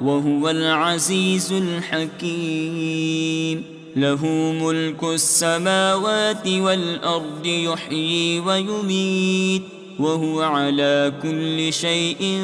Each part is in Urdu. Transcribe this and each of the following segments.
وهو العزیز الحکیم له ملك السماوات والأرض، يحيي ويميت، وهو على كل شيء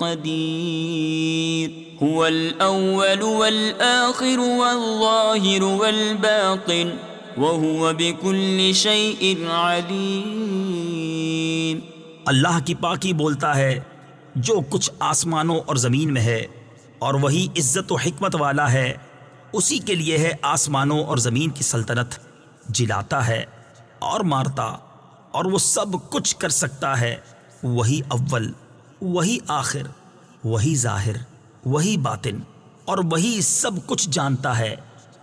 قدير. هو الأول والآخر والظاهر والباطن، وهو بكل شيء عليم. اللہ کی پاکی بولتا ہے جو کچھ آسمانوں اور زمین میں ہے اور وہی عزت و حکمت والا ہے، اسی کے لیے ہے آسمانوں اور زمین کی سلطنت۔ جلاتا ہے اور مارتا اور وہ سب کچھ کر سکتا ہے۔ وہی اول، وہی آخر، وہی ظاہر، وہی باطن اور وہی سب کچھ جانتا ہے۔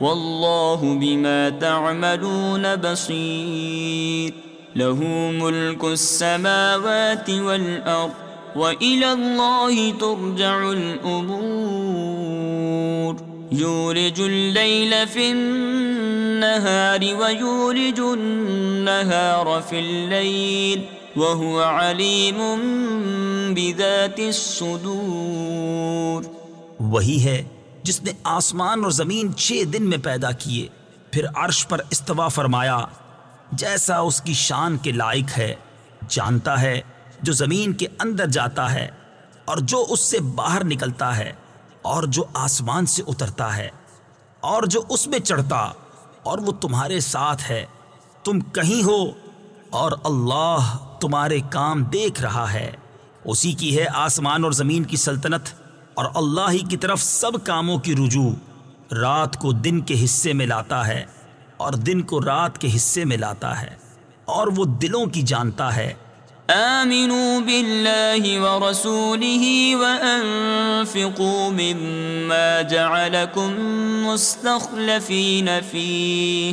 والله بما تعملون بصير له ملك السماوات والأرض وإلى الله ترجع الأمور. يولج الليل في النهار ويولج النهار في الليل وهو عليم بذات الصدور. وہی ہے جس نے آسمان اور زمین چھ دن میں پیدا کیے، پھر عرش پر استوا فرمایا، جیسا اس کی شان کے لائق ہے، جانتا ہے جو زمین کے اندر جاتا ہے اور جو اس سے باہر نکلتا ہے اور جو آسمان سے اترتا ہے اور جو اس میں چڑھتا اور وہ تمہارے ساتھ ہے۔ تم کہیں ہو اور اللہ تمہارے کام دیکھ رہا ہے۔ اسی کی ہے آسمان اور زمین کی سلطنت۔ اور اللہ ہی کی طرف سب کاموں کی رجوع رات کو دن کے حصے میں لاتا ہے اور دن کو رات کے حصے میں لاتا ہے اور وہ دلوں کی جانتا ہے۔ آمنوا بالله ورسوله وأنفقوا مما جعلكم مستخلفين فيه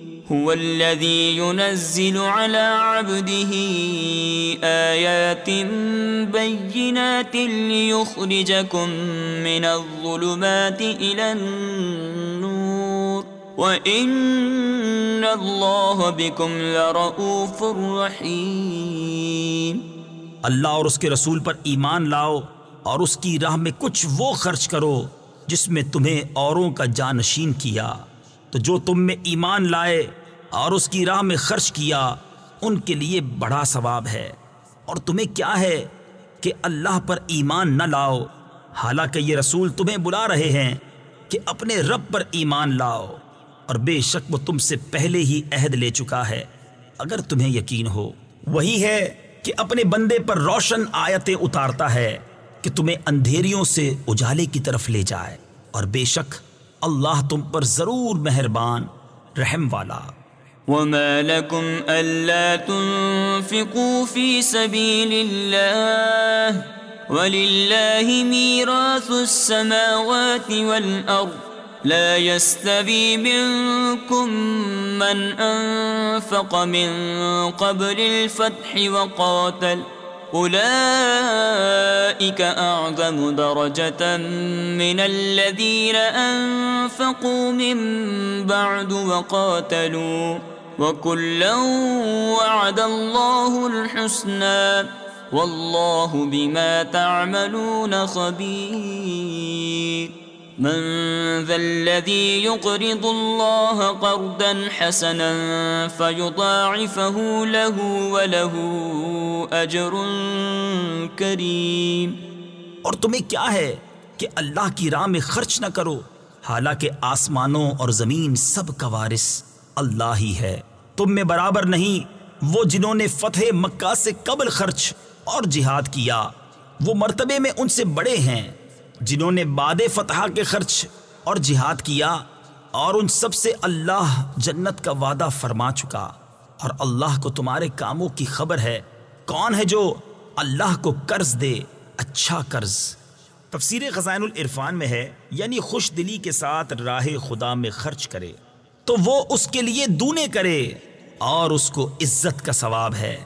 هو الذي ينزل على عبده آيات بينات ليخرجكم من الظلمات إلى النور. وَإِنَّ اللَّهَ بِكُمْ لَرَؤُوفٌ رَحِيمٌ. اللہ اور اس کے رسول پر ایمان لاؤ اور اس کی راہ میں کچھ وہ خرچ کرو جس میں تمہیں اوروں کا جانشین کیا۔ تو جو تم میں ایمان لائے اور اس کی راہ میں خرچ کیا، ان کے لیے بڑا ثواب ہے۔ اور تمہیں کیا ہے کہ اللہ پر ایمان نہ لاؤ؟ حالانکہ یہ رسول تمہیں بلا رہے ہیں کہ اپنے رب پر ایمان لاؤ۔ اور بے شک وہ تم سے پہلے ہی عہد لے چکا ہے۔ اگر تمہیں یقین ہو، وہی ہے کہ اپنے بندے پر روشن آیتیں اتارتا ہے کہ تمہیں اندھیریوں سے اجالے کی طرف لے جائے۔ اور بے شک اللہ تم پر ضرور مہربان، رحم والا۔ وما لكم ألا تنفقوا في سبيل الله ولله ميراث السماوات والأرض لا يستوي منكم من أنفق من قبل الفتح وقاتل أولئك اعظم درجة من الذين انفقوا من بعد وقاتلوا وكلا وعد الله الحسنى والله بما تعملون خبير من ذا الذي يقرض الله قرضا حسنا فيضاعفه له وله أجر كريم. اور تمہیں کیا ہے کہ اللہ کی راہ میں خرچ نہ کرو؟ حالانکہ آسمانوں اور زمین سب کا وارث اللہ ہی ہے۔ تم میں برابر نہیں، وہ جنہوں نے فتح مکہ سے قبل خرچ اور جہاد کیا، وہ مرتبے میں ان سے بڑے ہیں۔ جنہوں نے باد فتح کے خرچ اور جہاد کیا اور ان سب سے اللہ جنت کا وعدہ فرما چکا۔ اور اللہ کو تمہارے کاموں کی خبر ہے۔ کون ہے جو اللہ کو قرض دے؟ اچھا قرض۔ تفسیر خزائن العرفان میں ہے یعنی خوش دلی کے ساتھ راہ خدا میں خرچ کرے۔ تو وہ اس کے لیے دونے کرے اور اس کو عزت کا ثواب ہے۔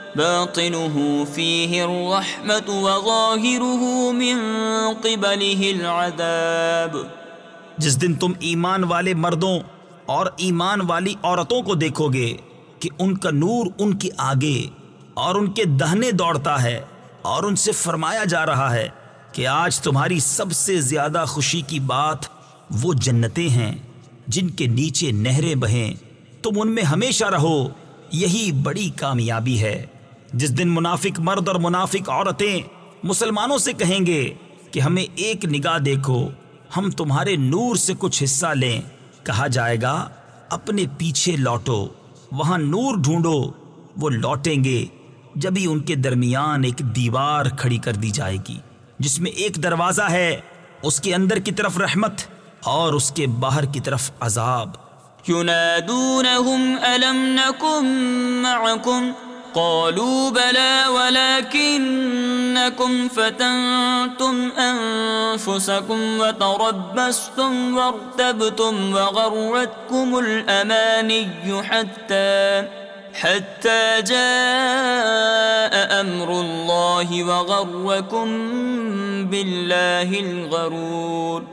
باطنه فيه الرحمة وظاهره من قبله العذاب. جس دن تم ایمان والے مردوں اور ایمان والی عورتوں کو دیکھو گے کہ ان کا نور ان کے آگے اور ان کے دہنے دوڑتا ہے اور ان سے فرمایا جا رہا ہے کہ آج تمہاری سب سے زیادہ خوشی کی بات وہ جنتیں ہیں جن کے نیچے نہریں بہیں۔ تم ان میں ہمیشہ رہو، یہی بڑی کامیابی ہے۔ جس دن منافق مرد اور منافق عورتیں مسلمانوں سے کہیں گے کہ ہمیں ایک نگاہ دیکھو، ہم تمہارے نور سے کچھ حصہ لیں۔ کہا جائے گا، اپنے پیچھے لوٹو، وہاں نور ڈھونڈو، وہ لوٹیں گے۔ جبھی ان کے درمیان ایک دیوار کھڑی کر دی جائے گی، جس میں ایک دروازہ ہے، اس کے اندر کی طرف رحمت اور اس کے باہر کی طرف عذاب۔ قالوا بلى ولكنكم فتنتم أنفسكم وتربستم وارتبتم وغرتكم الأماني حتى حتى جاء أمر الله وغركم بالله الغرور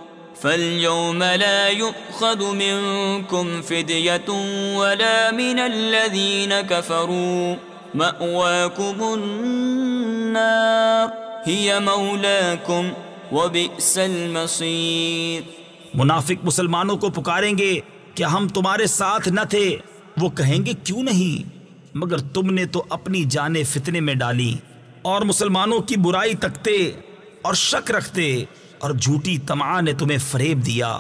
فاليوم لا يؤخذ منكم فدية ولا من الذين كفروا مأواكم النار. هي مولاكم وبئس المصير. منافق مسلمانوں کو پکاریں گے کہ ہم تمہارے ساتھ نہ تھے. وہ کہیں گے کیوں نہیں؟ مگر تم نے تو اپنی جانیں فتنے میں ڈالی. اور مسلمانوں کی برائی تکتے اور شک رکھتے اور جھوٹی تمعا نے تمہیں فریب دیا.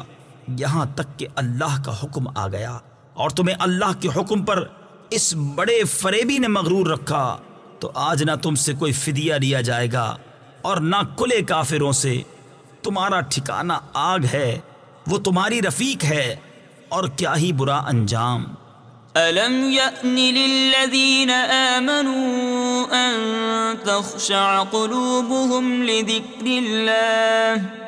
یہاں تک کہ اللہ کا حکم آ گیا اور تمہیں اللہ کے حکم پر اس بڑے فریبی نے مغرور رکھا، تو آج نہ تم سے کوئی فدیہ لیا جائے گا اور نہ کلے کافروں سے۔ تمہارا ٹھکانہ آگ ہے، وہ تمہاری رفیق ہے اور کیا ہی برا انجام۔ ألم يأن للذين آمنوا أن تخشع قلوبهم لذكر الله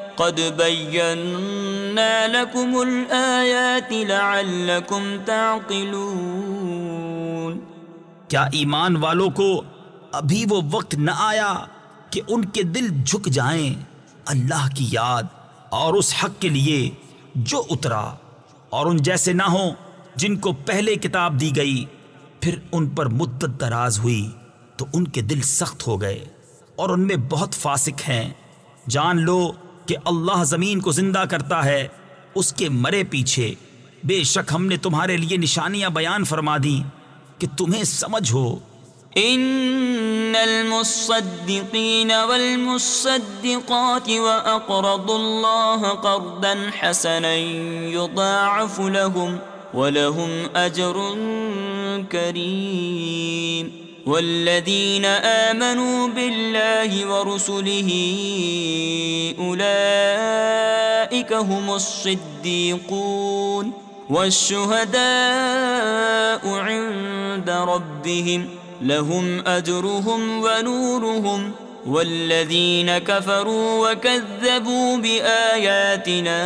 قد بينا لكم الآيات لعلكم تعقلون. کیا ایمان والوں کو ابھی وہ وقت نہ آیا کہ ان کے دل جھک جائیں اللہ کی یاد اور اس حق کے لیے جو اترا اور ان جیسے نہ ہوں جن کو پہلے کتاب دی گئی، پھر ان پر مدت دراز ہوئی تو ان کے دل سخت ہو گئے اور ان میں بہت فاسق ہیں۔ جان لو کہ اللہ زمین کو زندہ کرتا ہے، اس کے مرے پیچھے۔ بے شک ہم نے تمہارے لیے نشانیاں بیان فرما دی کہ تمہیں سمجھ ہو۔ ان المصدقين والمصدقات واقرضوا الله قرضا حسنا يضاعف لهم ولهم اجر كريم۔ والذين امنوا بالله ورسله اولئك هم الصديقون والشهداء عند ربهم لهم اجرهم ونورهم والذين كفروا وكذبوا باياتنا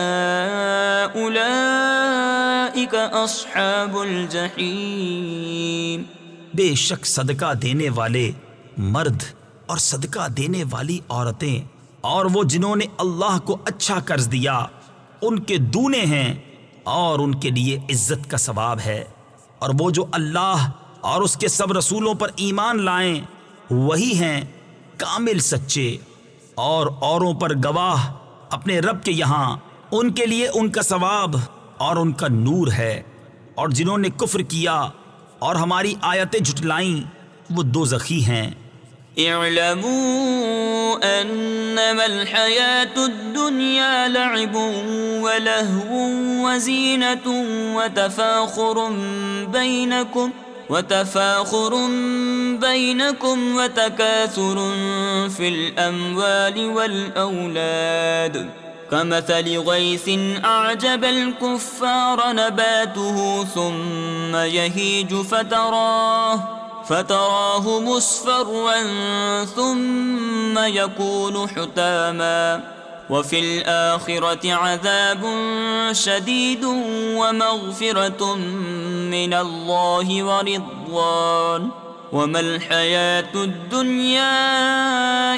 اولئك اصحاب الجحيم بے شک صدقہ دینے والے مرد اور صدقہ دینے والی عورتیں اور وہ جنہوں نے اللہ کو اچھا قرض دیا، ان کے دونے ہیں اور ان کے لیے عزت کا ثواب ہے۔ اور وہ جو اللہ اور اس کے سب رسولوں پر ایمان لائیں، وہی ہیں کامل سچے۔ اور اوروں پر گواہ اپنے رب کے یہاں، ان کے لیے ان کا ثواب اور ان کا نور ہے۔ اور جنہوں نے کفر کیا اور ہماری آیتیں جھٹلائیں، وہ دو زخی ہیں۔ اعلموا انما الحياة الدنيا لعب ولهو وزينة وتفاخر بينكم وتفاخر بينكم وتكاثر في الأموال والأولاد۔ كمثل غيث أعجب الكفار نباته ثم يهيج فتراه فتراه مصفرا ثم يكون حتاما. وفي الآخرة عذاب شديد ومغفرة من الله ورضوان. وما الحياة الدنيا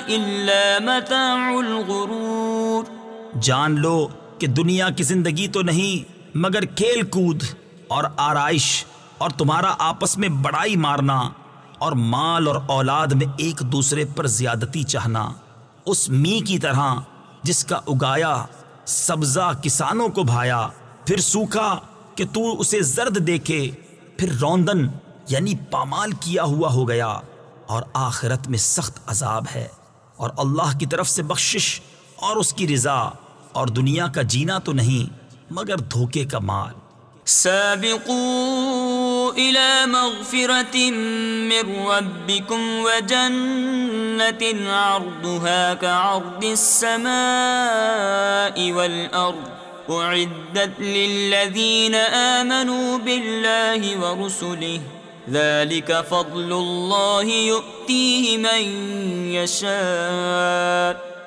إلا متاع الغرور. جان لو کہ دنیا کی زندگی تو نہیں، مگر کھیل کود اور آرائش اور تمہارا آپس میں بڑائی مارنا اور مال اور اولاد میں ایک دوسرے پر زیادتی چاہنا۔ اس می کی طرح جس کا اگایا، سبزہ کسانوں کو بھایا، پھر سوکھا کہ تو اسے زرد دیکھے، پھر روندن یعنی پامال کیا ہوا ہو گیا۔ اور آخرت میں سخت عذاب ہے اور اللہ کی طرف سے بخشش اور اس کی رضا۔ اور دنیا کا جینا تو نہیں، مگر دھوکے کا مال۔ سابقوا إلى مغفرة من ربكم وجنة عرضها كعرض السماء والأرض أعدت للذين آمنوا بالله ورسله، ذلك فضل الله يؤتيه من يشاء۔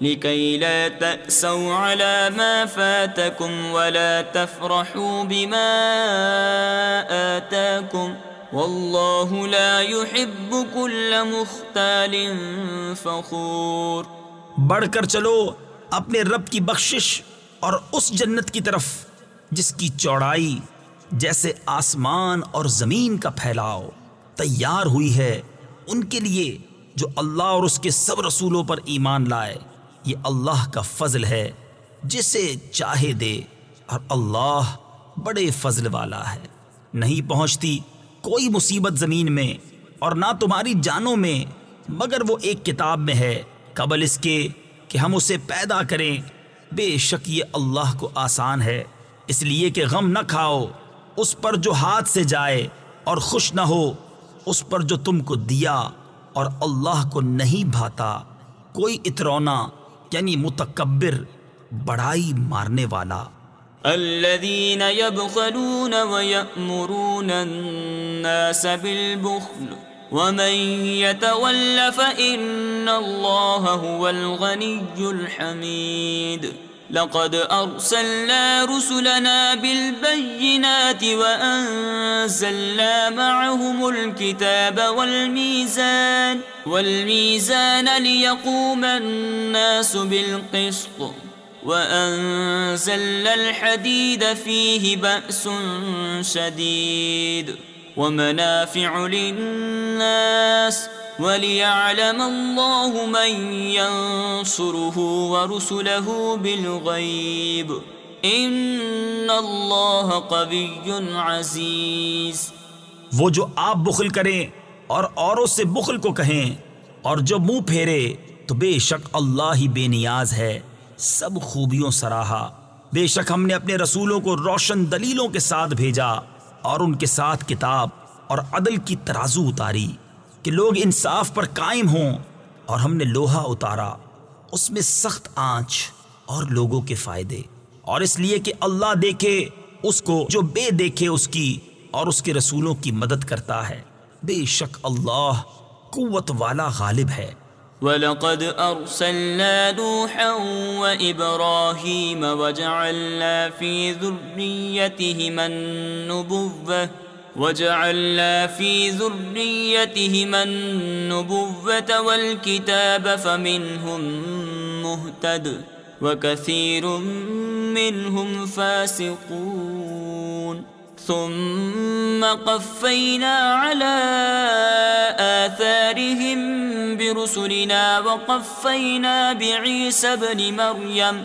لكي لا تأسوا على ما فاتكم ولا تفرحوا بما آتاكم ۖ واللہ لا يحب كل مختال فخور بڑھ کر چلو اپنے رب کی بخشش اور اس جنت کی طرف، جس کی چوڑائی جیسے آسمان اور زمین کا پھیلاؤ تیار ہوئی ہے، ان کے لیے جو اللہ اور اس کے سب رسولوں پر ایمان لائے۔ یہ اللہ کا فضل ہے، جسے چاہے دے، اور اللہ بڑے فضل والا ہے۔ نہیں پہنچتی کوئی مصیبت زمین میں، اور نہ تمہاری جانوں میں، مگر وہ ایک کتاب میں ہے۔ قبل اس کے کہ ہم اسے پیدا کریں، بے شک یہ اللہ کو آسان ہے۔ اس لیے کہ غم نہ کھاؤ، اس پر جو ہاتھ سے جائے اور خوش نہ ہو، اس پر جو تم کو دیا اور اللہ کو نہیں بھاتا۔ کوئی اترونا یعنی متکبر، بڑائی مارنے والا۔ الذين يبخلون ويأمرون الناس بالبخل ومن يتول فإن الله هو الغني الحميد لقد أرسلنا رسلنا بالبينات وأنزلنا معهم الكتاب والميزان والميزان ليقوم الناس بالقسط وأنزلنا الحديد فيه بأس شديد ومنافع للناس وليعلم الله من ينصره ورسله بالغيب. إن الله قوي عزيز. وہ جو آپ بخل کریں اور اوروں سے بخل کو کہیں اور جو منہ پھیرے تو بے شک اللہ ہی بے نیاز ہے، سب خوبیوں سراہا۔ بے شک ہم نے اپنے رسولوں کو روشن دلیلوں کے ساتھ بھیجا اور ان کے ساتھ کتاب اور عدل کی ترازو اتاری۔ کہ لوگ انصاف پر قائم ہوں۔ اور ہم نے لوہا اتارا، اس میں سخت آنچ اور لوگوں کے فائدے۔ اور اس لیے کہ اللہ دیکھے، اس کو جو بے دیکھے اس کی اور اس کے رسولوں کی مدد کرتا ہے۔ بے شک اللہ قوت والا غالب ہے۔ وَلَقَدْ أَرْسَلْنَا نُوحًا وَإِبْرَاهِيمَ وَجَعَلْنَا فِي ذُرِّيَّتِهِمَا النُّبُوَّةَ وَجَعَلْنَا فِي ذُرِّيَّتِهِمَا النُّبُوَّةَ وَالْكِتَابَ فَمِنْهُمْ مُهْتَدٍ وَكَثِيرٌ مِّنْهُمْ فَاسِقُونَ. ثم قفينا على آثارهم برسلنا وقفينا بعيسى بن مريم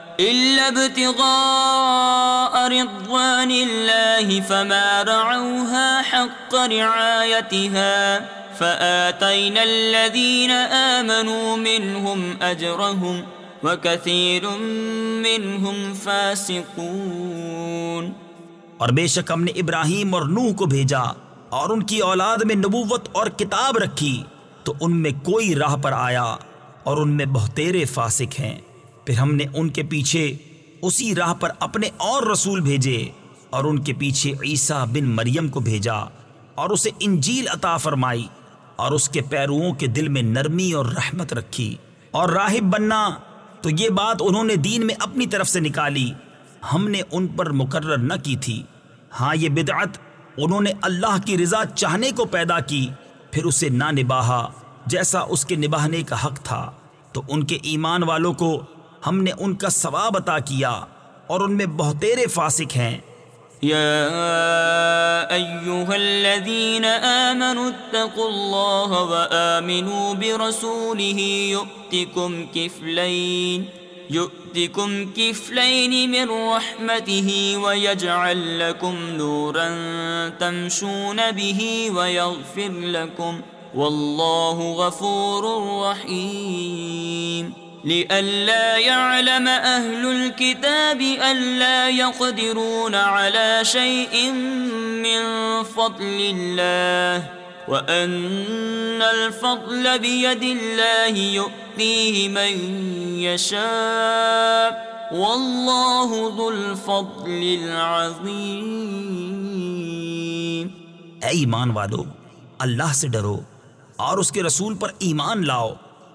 إلا ابتغاء رضوان الله فما رعوها حق رعايتها فآتينا الذين آمنوا منهم أجرهم وكثير منهم فاسقون اور بے شک ہم نے ابراہیم اور نوح کو بھیجا اور ان کی اولاد میں نبوت اور کتاب رکھی تو ان میں کوئی راہ پر آیا اور ان میں بہتیرے فاسق ہیں۔ پھر ہم نے ان کے پیچھے اسی راہ پر اپنے اور رسول بھیجے اور ان کے پیچھے عیسیٰ بن مریم کو بھیجا اور اسے انجیل عطا فرمائی اور اس کے پیروؤں کے دل میں نرمی اور رحمت رکھی اور راہب بننا تو یہ بات انہوں نے دین میں اپنی طرف سے نکالی۔ ہم نے ان پر مقرر نہ کی تھی۔ ہاں یہ بدعت انہوں نے اللہ کی رضا چاہنے کو پیدا کی، پھر اسے نہ نباہا جیسا اس کے نباہنے کا حق تھا۔ تو ان کے ایمان والوں کو ہم نے ان کا ثواب عطا کیا اور ان میں بہتیرے فاسق ہیں۔ يا أيها الذين آمنوا اتقوا الله وآمنوا برسوله يؤتكم كفلين يؤتكم كفلين من رحمته ويجعل لكم نورا تمشون به ويغفر لكم والله غفور رحيم لئلا يعلم أهل الكتاب ألا يقدرون على شيء من فضل الله وأن الفضل بيد الله يؤتيه من يشاء والله ذو الفضل العظيم اے ایمان والو اللہ سے ڈرو اور اس کے رسول پر ایمان لاؤ۔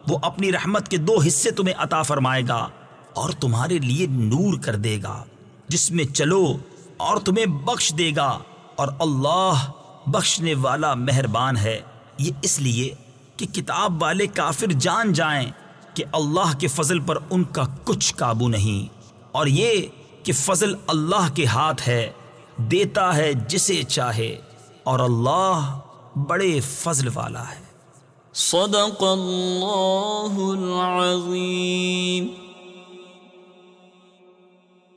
وہ اپنی رحمت کے دو حصے تمہیں عطا فرمائے گا اور تمہارے لیے نور کر دے گا، جس میں چلو اور تمہیں بخش دے گا۔ اور اللہ بخشنے والا مہربان ہے۔ یہ اس لیے کہ کتاب والے کافر جان جائیں کہ اللہ کے فضل پر ان کا کچھ قابو نہیں۔ اور یہ کہ فضل اللہ کے ہاتھ ہے، دیتا ہے جسے چاہے۔ اور اللہ بڑے فضل والا ہے۔ صدق اللہ العظیم